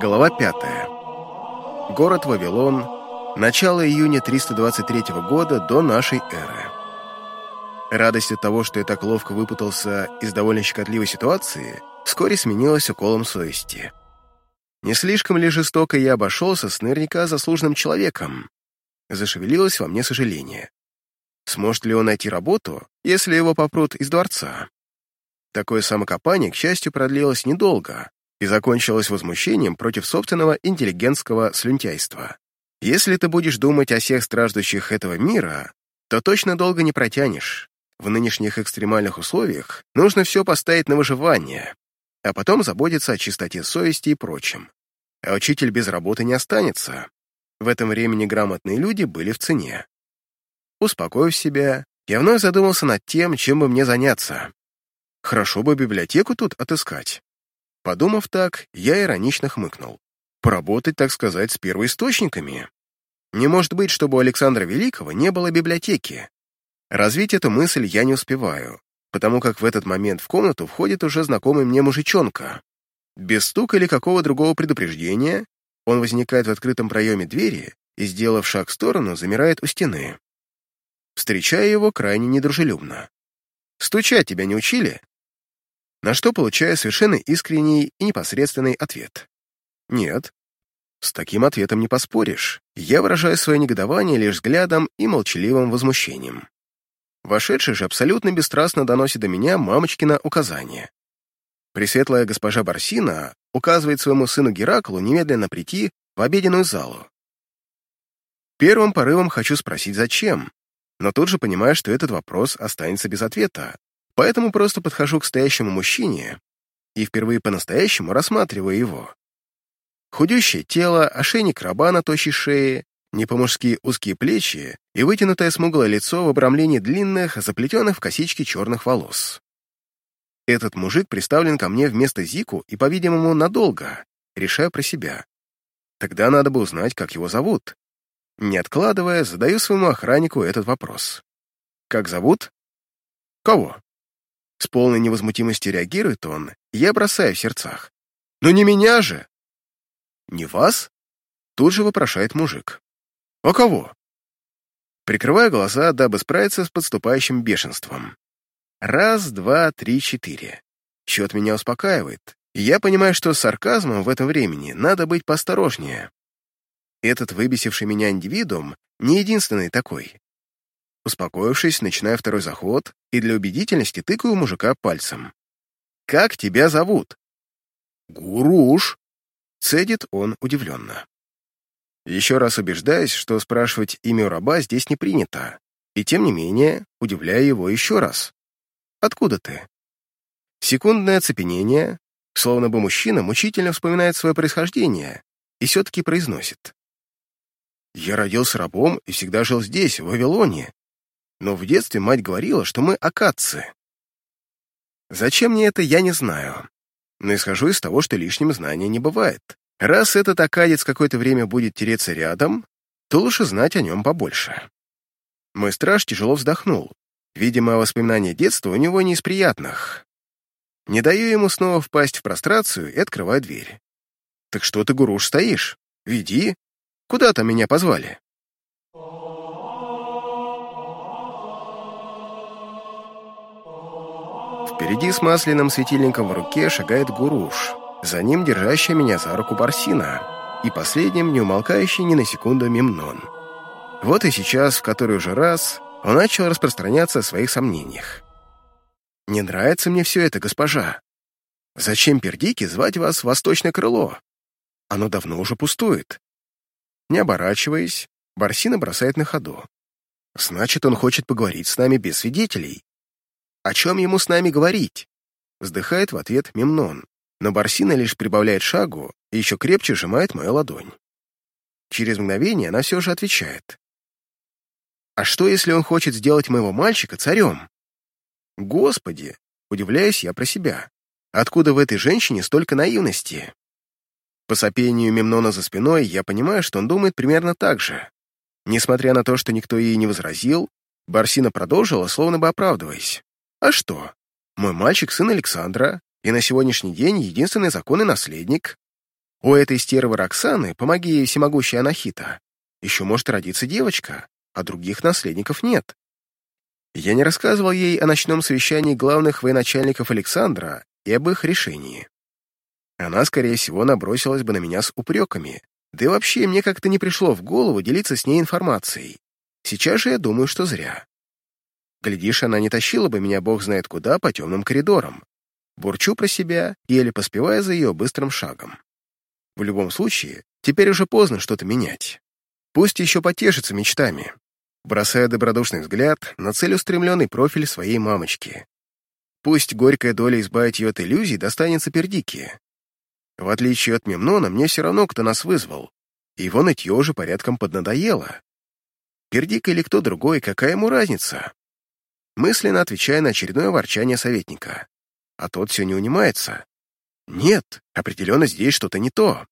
Глава 5. Город Вавилон. Начало июня 323 года до нашей эры. Радость от того, что я так ловко выпутался из довольно щекотливой ситуации, вскоре сменилась уколом совести. Не слишком ли жестоко я обошелся с наверняка заслуженным человеком? Зашевелилось во мне сожаление. Сможет ли он найти работу, если его попрут из дворца? Такое самокопание, к счастью, продлилось недолго, и закончилось возмущением против собственного интеллигентского слюнтяйства. Если ты будешь думать о всех страждущих этого мира, то точно долго не протянешь. В нынешних экстремальных условиях нужно все поставить на выживание, а потом заботиться о чистоте совести и прочем. А учитель без работы не останется. В этом времени грамотные люди были в цене. Успокоив себя, я вновь задумался над тем, чем бы мне заняться. Хорошо бы библиотеку тут отыскать. Подумав так, я иронично хмыкнул. Поработать, так сказать, с первоисточниками. Не может быть, чтобы у Александра Великого не было библиотеки. Развить эту мысль я не успеваю, потому как в этот момент в комнату входит уже знакомый мне мужичонка. Без стука или какого другого предупреждения он возникает в открытом проеме двери и, сделав шаг в сторону, замирает у стены. Встречая его крайне недружелюбно. «Стучать тебя не учили?» На что получаю совершенно искренний и непосредственный ответ. Нет. С таким ответом не поспоришь. Я выражаю свое негодование лишь взглядом и молчаливым возмущением. Вошедший же абсолютно бесстрастно доносит до меня мамочкина указание. Пресветлая госпожа Барсина указывает своему сыну Гераклу немедленно прийти в обеденную залу. Первым порывом хочу спросить, зачем, но тут же понимаю, что этот вопрос останется без ответа, Поэтому просто подхожу к стоящему мужчине и впервые по-настоящему рассматриваю его. Худющее тело, ошейник раба на тощей шее, не по-мужски узкие плечи и вытянутое смуглое лицо в обрамлении длинных, заплетенных в косички черных волос. Этот мужик приставлен ко мне вместо Зику и, по-видимому, надолго, решая про себя. Тогда надо бы узнать, как его зовут. Не откладывая, задаю своему охраннику этот вопрос. «Как зовут?» «Кого?» С полной невозмутимостью реагирует он, я бросаю в сердцах. «Ну не меня же!» «Не вас?» Тут же вопрошает мужик. «А кого?» Прикрываю глаза, дабы справиться с подступающим бешенством. Раз, два, три, четыре. Счет меня успокаивает, и я понимаю, что с сарказмом в этом времени надо быть поосторожнее. Этот выбесивший меня индивидуум не единственный такой. Успокоившись, начинаю второй заход и для убедительности тыкаю мужика пальцем. «Как тебя зовут?» «Гуруш», — цедит он удивленно. Еще раз убеждаюсь, что спрашивать имя раба здесь не принято, и тем не менее удивляю его еще раз. «Откуда ты?» Секундное оцепенение, словно бы мужчина мучительно вспоминает свое происхождение и все-таки произносит. «Я родился рабом и всегда жил здесь, в Вавилоне, но в детстве мать говорила, что мы акадцы. Зачем мне это, я не знаю, но исхожу из того, что лишним знания не бывает. Раз этот акадец какое-то время будет тереться рядом, то лучше знать о нем побольше. Мой страж тяжело вздохнул. Видимо, воспоминания детства у него не из приятных. Не даю ему снова впасть в прострацию и открываю дверь. «Так что ты, Гуруш, стоишь? Веди. Куда там меня позвали?» Впереди с масляным светильником в руке шагает Гуруш, за ним держащая меня за руку Барсина, и последним не умолкающий ни на секунду Мемнон. Вот и сейчас, в который уже раз, он начал распространяться о своих сомнениях. «Не нравится мне все это, госпожа. Зачем пердики звать вас в восточное крыло? Оно давно уже пустует». Не оборачиваясь, Барсина бросает на ходу. «Значит, он хочет поговорить с нами без свидетелей. О чем ему с нами говорить? Вздыхает в ответ Мемнон, но Барсина лишь прибавляет шагу и еще крепче сжимает мою ладонь. Через мгновение она все же отвечает. А что, если он хочет сделать моего мальчика царем? Господи, удивляюсь я про себя. Откуда в этой женщине столько наивности? По сопению Мемнона за спиной я понимаю, что он думает примерно так же. Несмотря на то, что никто ей не возразил, Барсина продолжила, словно бы оправдываясь. А что? Мой мальчик — сын Александра, и на сегодняшний день единственный законный наследник. У этой стервы Роксаны, помоги ей всемогущая Анахита, еще может родиться девочка, а других наследников нет. Я не рассказывал ей о ночном совещании главных военачальников Александра и об их решении. Она, скорее всего, набросилась бы на меня с упреками, да и вообще мне как-то не пришло в голову делиться с ней информацией. Сейчас же я думаю, что зря. Глядишь, она не тащила бы меня бог знает куда по темным коридорам. Бурчу про себя, еле поспевая за ее быстрым шагом. В любом случае, теперь уже поздно что-то менять. Пусть еще потешится мечтами, бросая добродушный взгляд на целеустремленный профиль своей мамочки. Пусть горькая доля избавить ее от иллюзий достанется пердике. В отличие от Мемнона, мне все равно, кто нас вызвал, и его нытье уже порядком поднадоело. Пердик или кто другой, какая ему разница? Мысленно отвечая на очередное ворчание советника. А тот все не унимается. Нет, определенно здесь что-то не то.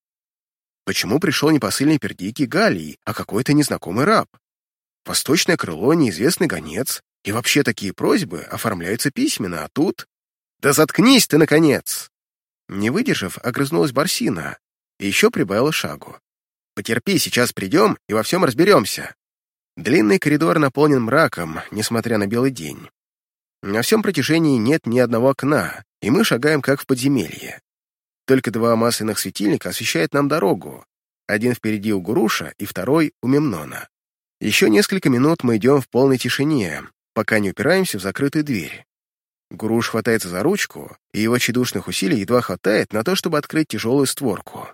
Почему пришел не посыльный пердики Галии, а какой-то незнакомый раб? Восточное крыло, неизвестный гонец, и вообще такие просьбы оформляются письменно, а тут... Да заткнись ты, наконец! Не выдержав, огрызнулась Барсина и еще прибавила шагу. «Потерпи, сейчас придем и во всем разберемся». Длинный коридор наполнен мраком, несмотря на белый день. На всем протяжении нет ни одного окна, и мы шагаем как в подземелье. Только два масляных светильника освещают нам дорогу. Один впереди у Гуруша и второй у Мемнона. Еще несколько минут мы идем в полной тишине, пока не упираемся в закрытую дверь. Гуруш хватается за ручку, и его тщедушных усилий едва хватает на то, чтобы открыть тяжелую створку.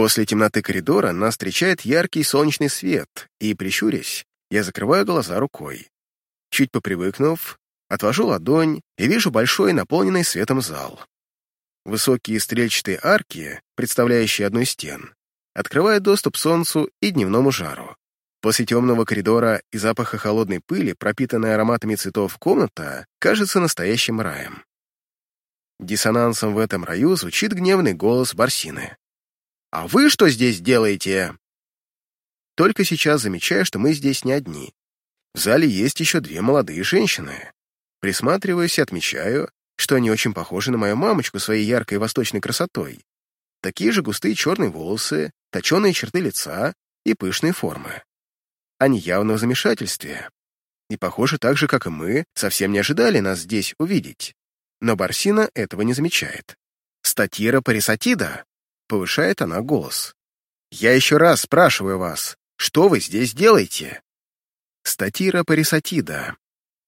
После темноты коридора нас встречает яркий солнечный свет, и, прищурясь, я закрываю глаза рукой. Чуть попривыкнув, отвожу ладонь и вижу большой наполненный светом зал. Высокие стрельчатые арки, представляющие одну из стен, открывают доступ солнцу и дневному жару. После темного коридора и запаха холодной пыли, пропитанная ароматами цветов комната, кажется настоящим раем. Диссонансом в этом раю звучит гневный голос Барсины. «А вы что здесь делаете?» Только сейчас замечаю, что мы здесь не одни. В зале есть еще две молодые женщины. Присматриваюсь и отмечаю, что они очень похожи на мою мамочку своей яркой восточной красотой. Такие же густые черные волосы, точеные черты лица и пышные формы. Они явно в замешательстве. И, похоже, так же, как и мы, совсем не ожидали нас здесь увидеть. Но Барсина этого не замечает. «Статира Парисатида!» — повышает она голос. «Я еще раз спрашиваю вас, что вы здесь делаете?» «Статира Парисатида».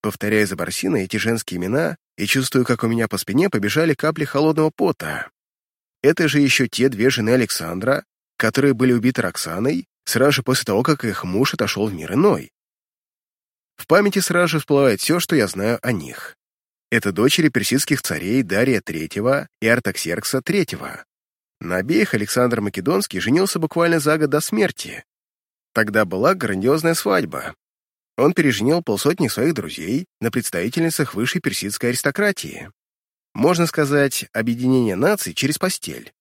Повторяю за Барсиной эти женские имена и чувствую, как у меня по спине побежали капли холодного пота. Это же еще те две жены Александра, которые были убиты Роксаной сразу же после того, как их муж отошел в мир иной. В памяти сразу же всплывает все, что я знаю о них. Это дочери персидских царей Дария III и Артаксеркса III. На обеих Александр Македонский женился буквально за год до смерти. Тогда была грандиозная свадьба. Он переженил полсотни своих друзей на представительницах высшей персидской аристократии. Можно сказать, объединение наций через постель.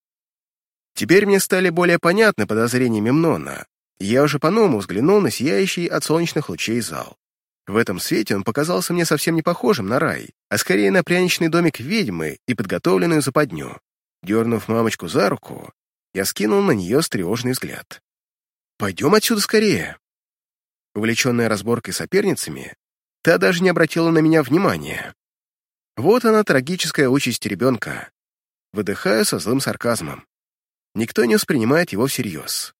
Теперь мне стали более понятны подозрения Мемнона, я уже по-новому взглянул на сияющий от солнечных лучей зал. В этом свете он показался мне совсем не похожим на рай, а скорее на пряничный домик ведьмы и подготовленную западню. Дернув мамочку за руку, я скинул на нее стревожный взгляд. «Пойдем отсюда скорее!» Увлеченная разборкой соперницами, та даже не обратила на меня внимания. Вот она, трагическая участь ребенка. Выдыхаю со злым сарказмом. Никто не воспринимает его всерьез.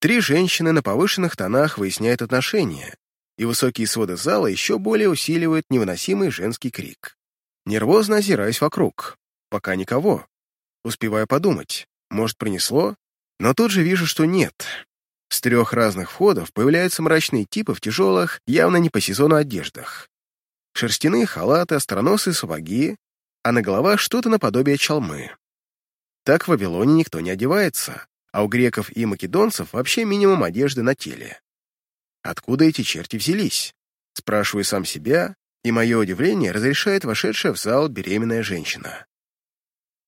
Три женщины на повышенных тонах выясняют отношения, и высокие своды зала еще более усиливают невыносимый женский крик. Нервозно озираюсь вокруг. Пока никого. Успеваю подумать, может, принесло? Но тут же вижу, что нет. С трех разных входов появляются мрачные типы в тяжелых, явно не по сезону одеждах. Шерстяные халаты, остроносые сапоги, а на головах что-то наподобие чалмы. Так в Вавилоне никто не одевается, а у греков и македонцев вообще минимум одежды на теле. Откуда эти черти взялись? Спрашиваю сам себя, и мое удивление разрешает вошедшая в зал беременная женщина.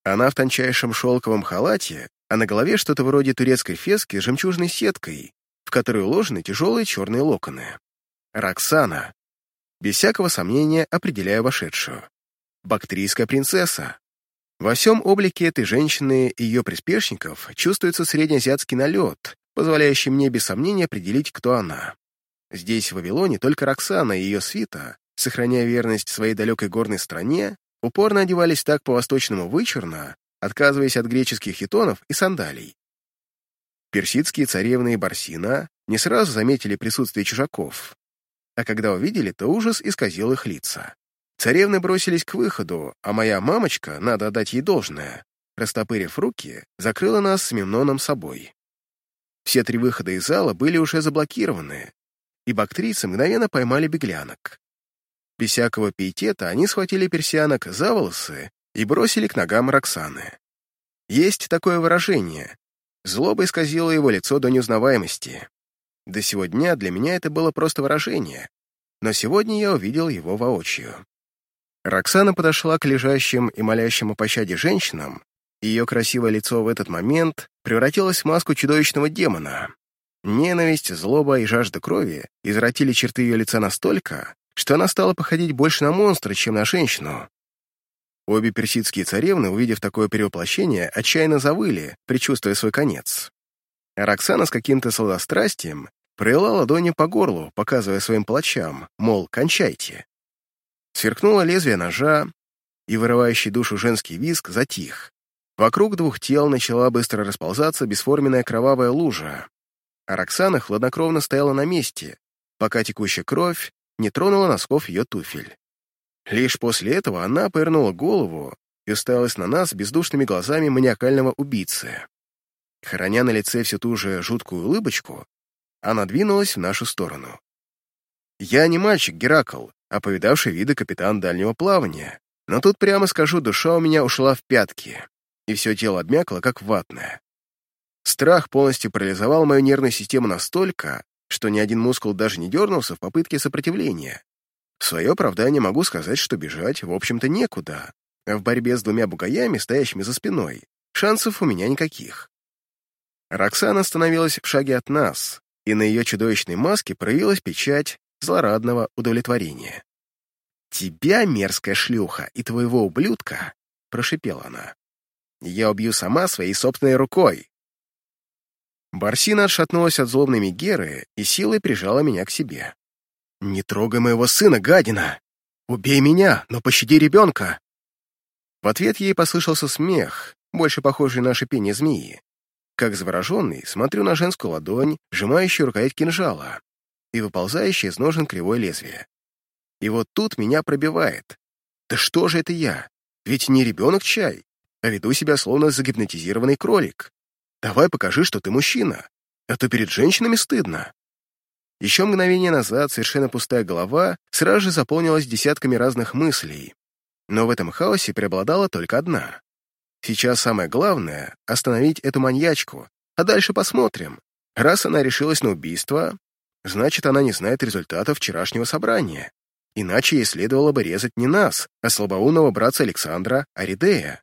Она в тончайшем шелковом халате, а на голове что-то вроде турецкой фески с жемчужной сеткой, в которой уложены тяжелые черные локоны. Роксана. Без всякого сомнения определяю вошедшую. Бактрийская принцесса. Во всем облике этой женщины и ее приспешников чувствуется среднеазиатский налет, позволяющий мне без сомнения определить, кто она. Здесь, в Вавилоне, только Роксана и ее свита, сохраняя верность своей далекой горной стране, упорно одевались так по-восточному вычурно, отказываясь от греческих хитонов и сандалий. Персидские царевны и Барсина не сразу заметили присутствие чужаков, а когда увидели, то ужас исказил их лица. Царевны бросились к выходу, а моя мамочка, надо отдать ей должное, растопырив руки, закрыла нас с Мемноном собой. Все три выхода из зала были уже заблокированы, и бактрицы мгновенно поймали беглянок. Без всякого пиетета они схватили персианок за волосы и бросили к ногам Роксаны. Есть такое выражение. Злоба исказила его лицо до неузнаваемости. До сего дня для меня это было просто выражение, но сегодня я увидел его воочию. Роксана подошла к лежащим и молящим о пощаде женщинам, и ее красивое лицо в этот момент превратилось в маску чудовищного демона. Ненависть, злоба и жажда крови извратили черты ее лица настолько, что она стала походить больше на монстра, чем на женщину. Обе персидские царевны, увидев такое перевоплощение, отчаянно завыли, предчувствуя свой конец. Роксана с каким-то сладострастием провела ладони по горлу, показывая своим палачам, мол, кончайте. Сверкнуло лезвие ножа, и вырывающий душу женский виск затих. Вокруг двух тел начала быстро расползаться бесформенная кровавая лужа, а Роксана хладнокровно стояла на месте, пока текущая кровь не тронула носков ее туфель. Лишь после этого она повернула голову и уставилась на нас бездушными глазами маниакального убийцы. Храня на лице всю ту же жуткую улыбочку, она двинулась в нашу сторону. Я не мальчик Геракл, а повидавший виды капитан дальнего плавания, но тут, прямо скажу, душа у меня ушла в пятки, и все тело обмякло, как ватное. Страх полностью парализовал мою нервную систему настолько, что ни один мускул даже не дернулся в попытке сопротивления. В свое оправдание могу сказать, что бежать, в общем-то, некуда, а в борьбе с двумя бугаями, стоящими за спиной, шансов у меня никаких. Роксана остановилась в шаге от нас, и на ее чудовищной маске проявилась печать злорадного удовлетворения. «Тебя, мерзкая шлюха, и твоего ублюдка!» — прошипела она. «Я убью сама своей собственной рукой!» Барсина отшатнулась от злобной Мегеры и силой прижала меня к себе. «Не трогай моего сына, гадина! Убей меня, но пощади ребенка!» В ответ ей послышался смех, больше похожий на шипение змеи. Как завороженный, смотрю на женскую ладонь, сжимающую рукоять кинжала и выползающее из ножен кривое лезвие. И вот тут меня пробивает. Да что же это я? Ведь не ребенок чай, а веду себя словно загипнотизированный кролик. Давай покажи, что ты мужчина, а то перед женщинами стыдно. Еще мгновение назад совершенно пустая голова сразу же заполнилась десятками разных мыслей, но в этом хаосе преобладала только одна. Сейчас самое главное — остановить эту маньячку, а дальше посмотрим. Раз она решилась на убийство, значит, она не знает результатов вчерашнего собрания. Иначе ей следовало бы резать не нас, а слабоумного братца Александра Аридея.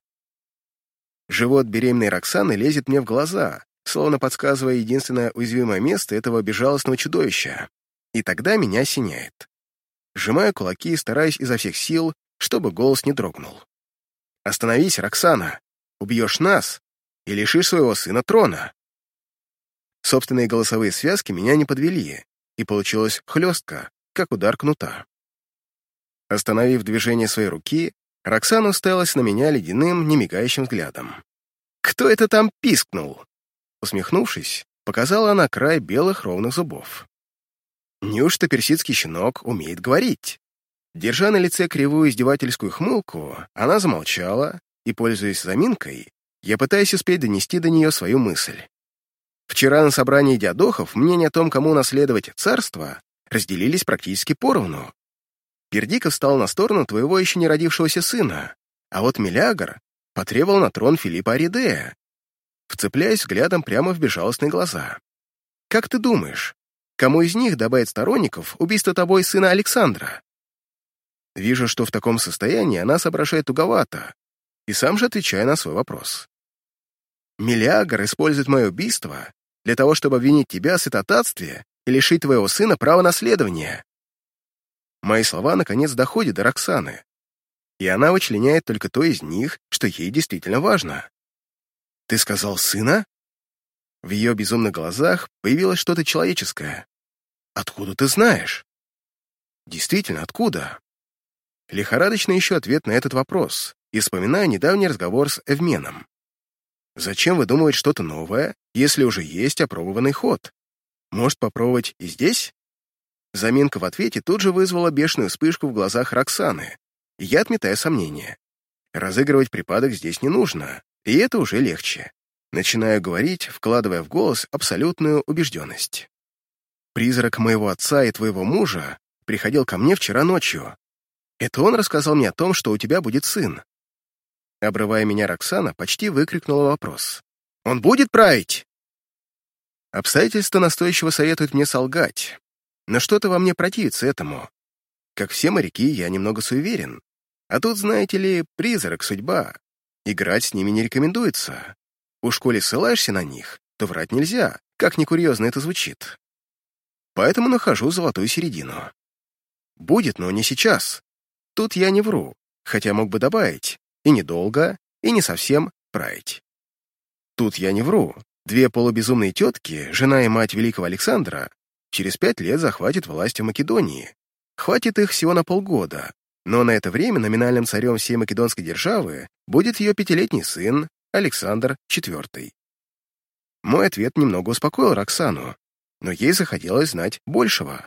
Живот беременной Роксаны лезет мне в глаза, словно подсказывая единственное уязвимое место этого безжалостного чудовища. И тогда меня осеняет. Сжимаю кулаки и стараюсь изо всех сил, чтобы голос не дрогнул. «Остановись, Роксана! Убьешь нас и лишишь своего сына трона!» Собственные голосовые связки меня не подвели, и получилось хлестко, как удар кнута. Остановив движение своей руки, Роксана уставилась на меня ледяным, немигающим взглядом. «Кто это там пискнул?» Усмехнувшись, показала она край белых ровных зубов. Неужто персидский щенок умеет говорить? Держа на лице кривую издевательскую хмылку, она замолчала, и, пользуясь заминкой, я пытаюсь успеть донести до нее свою мысль. Вчера на собрании диадохов мнения о том, кому наследовать царство, разделились практически поровну. Пердиков стал на сторону твоего еще не родившегося сына, а вот Мелягр потребовал на трон Филиппа Аридея, вцепляясь взглядом прямо в безжалостные глаза. «Как ты думаешь, кому из них добавит сторонников убийство тобой сына Александра?» Вижу, что в таком состоянии она соображает туговато, и сам же отвечаю на свой вопрос. Миллиагр использует мое убийство для того, чтобы обвинить тебя в святотатстве и лишить твоего сына права наследования. Мои слова, наконец, доходят до Роксаны. и она вычленяет только то из них, что ей действительно важно. «Ты сказал сына?» В ее безумных глазах появилось что-то человеческое. «Откуда ты знаешь?» «Действительно, откуда?» Лихорадочно ищу ответ на этот вопрос и вспоминаю недавний разговор с Эвменом. Зачем выдумывать что-то новое, если уже есть опробованный ход? Может, попробовать и здесь? Заминка в ответе тут же вызвала бешеную вспышку в глазах Роксаны, я отметаю сомнения. Разыгрывать припадок здесь не нужно, и это уже легче. Начинаю говорить, вкладывая в голос абсолютную убежденность. «Призрак моего отца и твоего мужа приходил ко мне вчера ночью. Это он рассказал мне о том, что у тебя будет сын». Обрывая меня, Роксана почти выкрикнула вопрос. «Он будет править?» Обстоятельства настойчиво советуют мне солгать, но что-то во мне противится этому. Как все моряки, я немного суеверен. А тут, знаете ли, призрак, судьба. Играть с ними не рекомендуется. Уж коли ссылаешься на них, то врать нельзя, как ни курьезно это звучит. Поэтому нахожу золотую середину. Будет, но не сейчас. Тут я не вру, хотя мог бы добавить и недолго, и не совсем править. Тут я не вру. Две полубезумные тетки, жена и мать великого Александра, через пять лет захватит власть в Македонии. Хватит их всего на полгода, но на это время номинальным царем всей македонской державы будет ее пятилетний сын Александр IV. Мой ответ немного успокоил Роксану, но ей захотелось знать большего.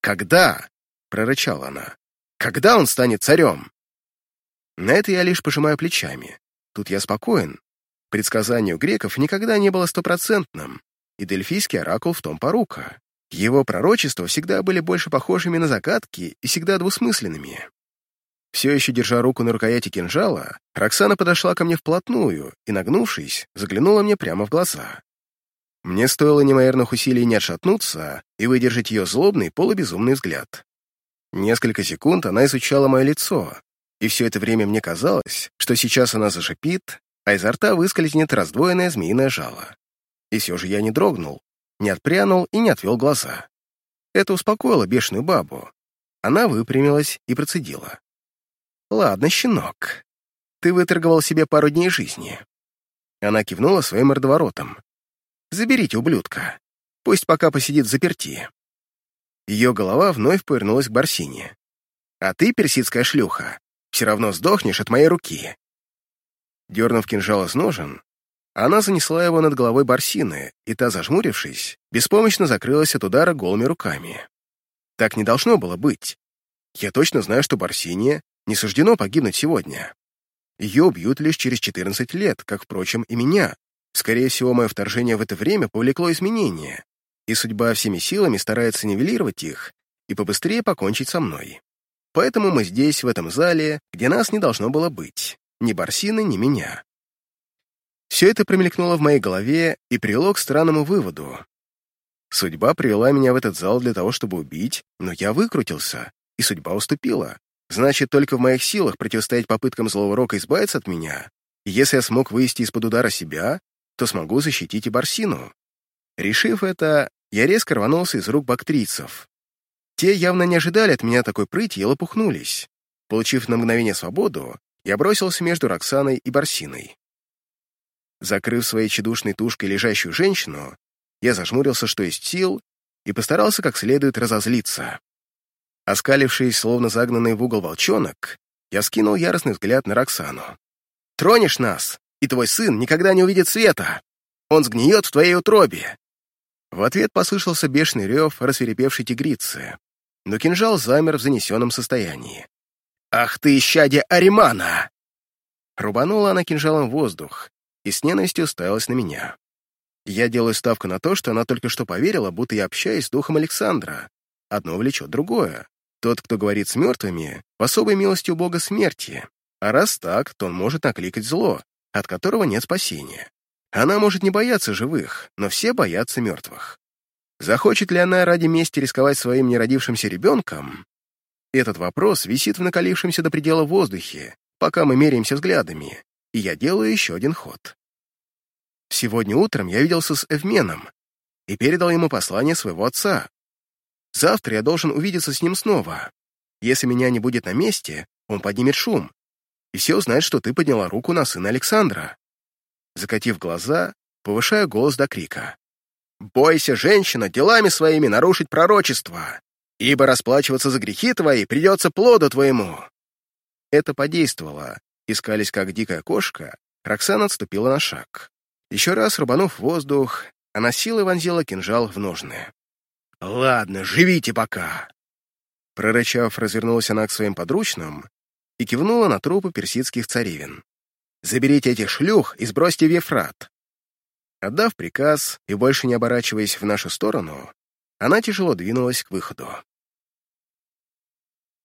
«Когда?» — прорычала она. «Когда он станет царем?» На это я лишь пожимаю плечами. Тут я спокоен. Предсказание у греков никогда не было стопроцентным, и дельфийский оракул в том порука. Его пророчества всегда были больше похожими на загадки и всегда двусмысленными. Все еще держа руку на рукояти кинжала, Роксана подошла ко мне вплотную и, нагнувшись, заглянула мне прямо в глаза. Мне стоило неимоверных усилий не отшатнуться и выдержать ее злобный, полубезумный взгляд. Несколько секунд она изучала мое лицо, и все это время мне казалось, что сейчас она зашипит, а изо рта выскользнет раздвоенное змеиное жало. И все же я не дрогнул, не отпрянул и не отвел глаза. Это успокоило бешеную бабу. Она выпрямилась и процедила. «Ладно, щенок, ты выторговал себе пару дней жизни». Она кивнула своим мордоворотом. «Заберите ублюдка. Пусть пока посидит в заперти». Ее голова вновь повернулась к Барсине. «А ты, персидская шлюха, все равно сдохнешь от моей руки». Дернув кинжал из ножен, она занесла его над головой Барсины, и та, зажмурившись, беспомощно закрылась от удара голыми руками. Так не должно было быть. Я точно знаю, что Барсине не суждено погибнуть сегодня. Ее убьют лишь через 14 лет, как, впрочем, и меня. Скорее всего, мое вторжение в это время повлекло изменения, и судьба всеми силами старается нивелировать их и побыстрее покончить со мной. Поэтому мы здесь, в этом зале, где нас не должно было быть. Ни Барсины, ни меня. Все это промелькнуло в моей голове и привело к странному выводу. Судьба привела меня в этот зал для того, чтобы убить, но я выкрутился, и судьба уступила. Значит, только в моих силах противостоять попыткам злого рока избавиться от меня. И если я смог вывести из-под удара себя, то смогу защитить и Барсину. Решив это, я резко рванулся из рук бактрийцев. Те явно не ожидали от меня такой прыти и лопухнулись. Получив на мгновение свободу, я бросился между Роксаной и Барсиной. Закрыв своей чедушной тушкой лежащую женщину, я зажмурился, что есть сил, и постарался как следует разозлиться. Оскалившись, словно загнанный в угол волчонок, я скинул яростный взгляд на Роксану. «Тронешь нас, и твой сын никогда не увидит света! Он сгниет в твоей утробе!» В ответ послышался бешеный рев рассверепевшей тигрицы, но кинжал замер в занесенном состоянии. «Ах ты, исчадие Аримана!» Рубанула она кинжалом воздух, и с ненавистью уставилась на меня. Я делаю ставку на то, что она только что поверила, будто я общаюсь с духом Александра. Одно влечет другое. Тот, кто говорит с мертвыми, по особой милости у Бога смерти. А раз так, то он может накликать зло, от которого нет спасения. Она может не бояться живых, но все боятся мертвых. Захочет ли она ради мести рисковать своим неродившимся ребенком? Этот вопрос висит в накалившемся до предела воздухе, пока мы меряемся взглядами, и я делаю еще один ход. Сегодня утром я виделся с Эвменом и передал ему послание своего отца. Завтра я должен увидеться с ним снова. Если меня не будет на месте, он поднимет шум, и все узнают, что ты подняла руку на сына Александра. Закатив глаза, повышая голос до крика. «Бойся, женщина, делами своими нарушить пророчество, ибо расплачиваться за грехи твои придется плоду твоему». Это подействовало. Искались, как дикая кошка, Роксана отступила на шаг. Еще раз рубанув воздух, она силой вонзила кинжал в ножны. «Ладно, живите пока!» Прорычав, развернулась она к своим подручным и кивнула на трупы персидских царевин. «Заберите этих шлюх и сбросьте в Ефрат!» Отдав приказ и больше не оборачиваясь в нашу сторону, она тяжело двинулась к выходу.